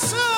Jackson.